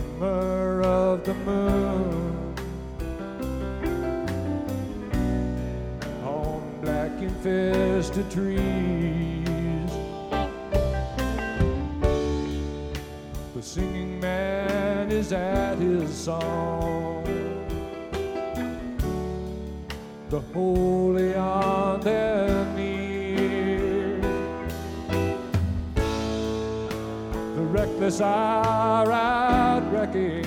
The of the moon on black infested trees. The singing man is at his song. The holy on their reckless are out wrecking.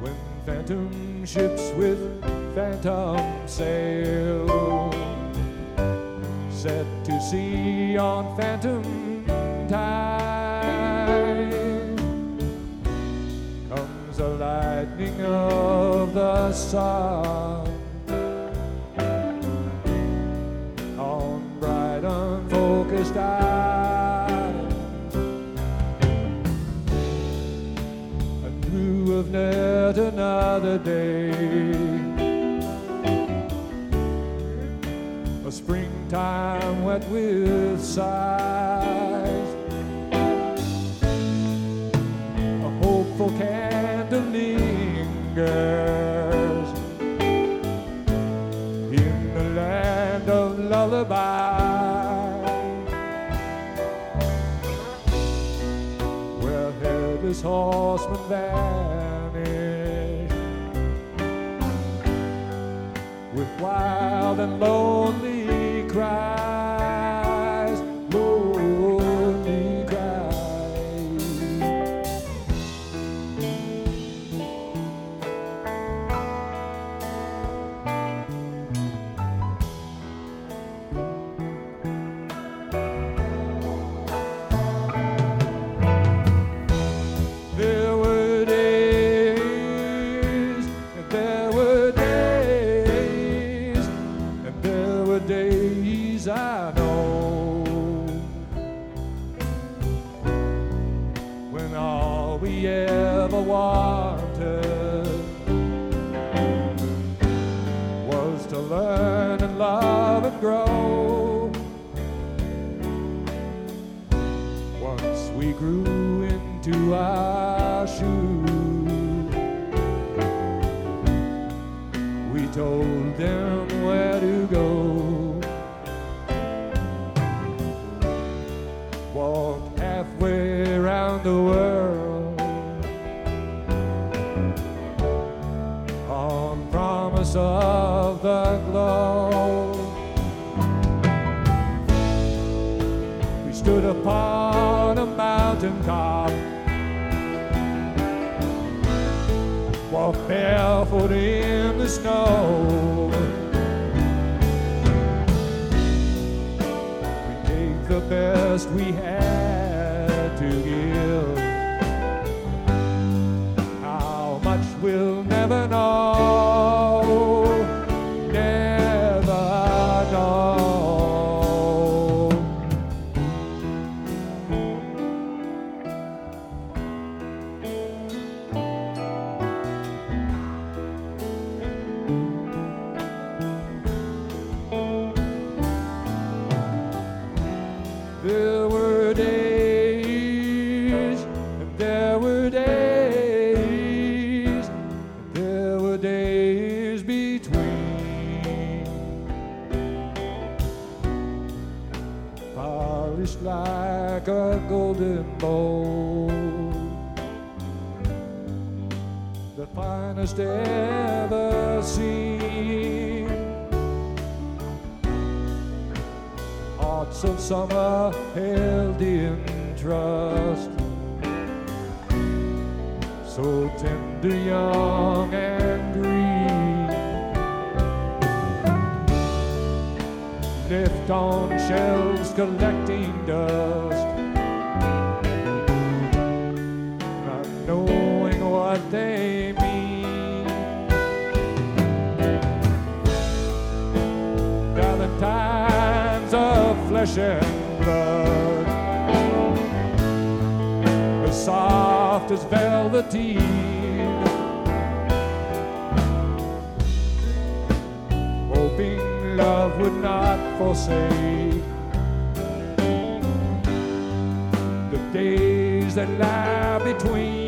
When phantom ships with phantom sail set to sea on phantom tide comes the lightning of the sun on bright unfocused eyes. Another day. A springtime wet with sighs. A hopeful candle lingers in the land of lullaby. Where headless horsemen and lonely we grew into our shoes, we told them where to go. Walked halfway around the world on promise of the glow. We stood upon a mountain top, walked barefoot in the snow. We gave the best we had to give. The finest ever seen. Hearts of summer held in trust. So tender, young, and green. Left on shelves collecting dust. They mean. Valentines of flesh and blood. As soft as velveteen. Hoping love would not forsake the days that lie between.